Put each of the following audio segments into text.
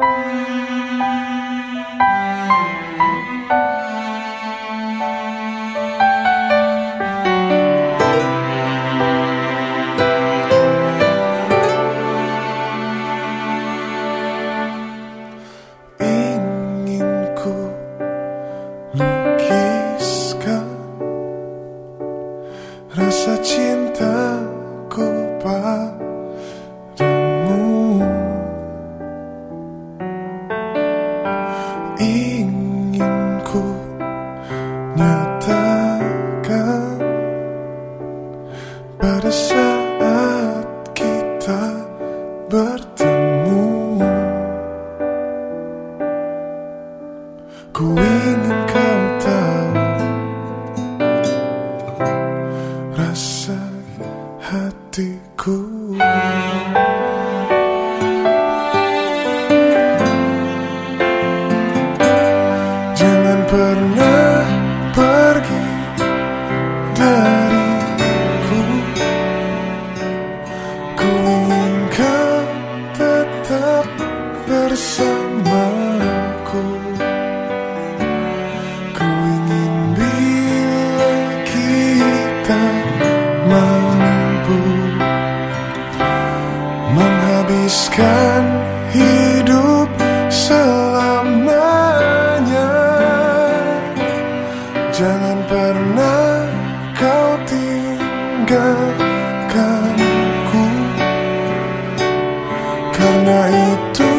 Ingin nyatakan Pada saat kita bertemu. Ku ingin kau tahu Rasa hatiku. Jangan pernah Ku ingin tetap bersamaku Karena itu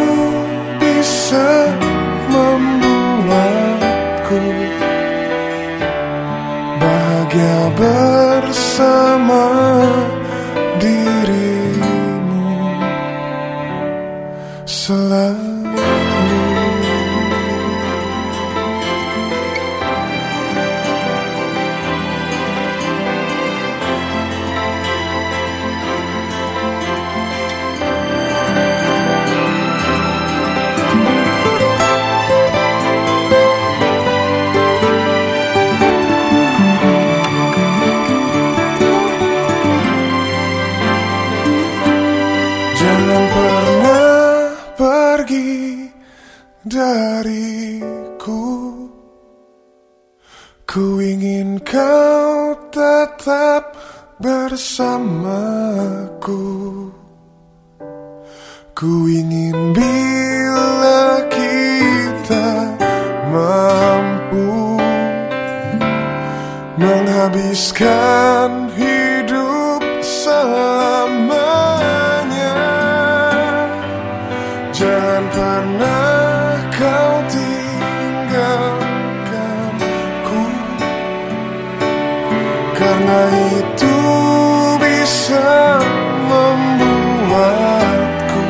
pergi dariku. Ku ingin kau tetap bersamaku. Ku ingin bila kita mampu Menghabiskan hidup selamanya Jangan pernah kau tinggalkanku Karena itu bisa membuatku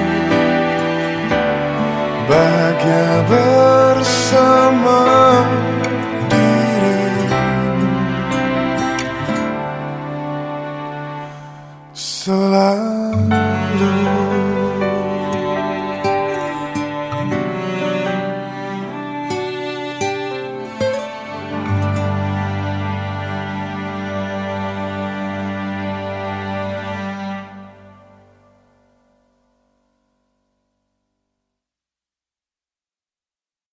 Bahagia bersama dirimu. Selalu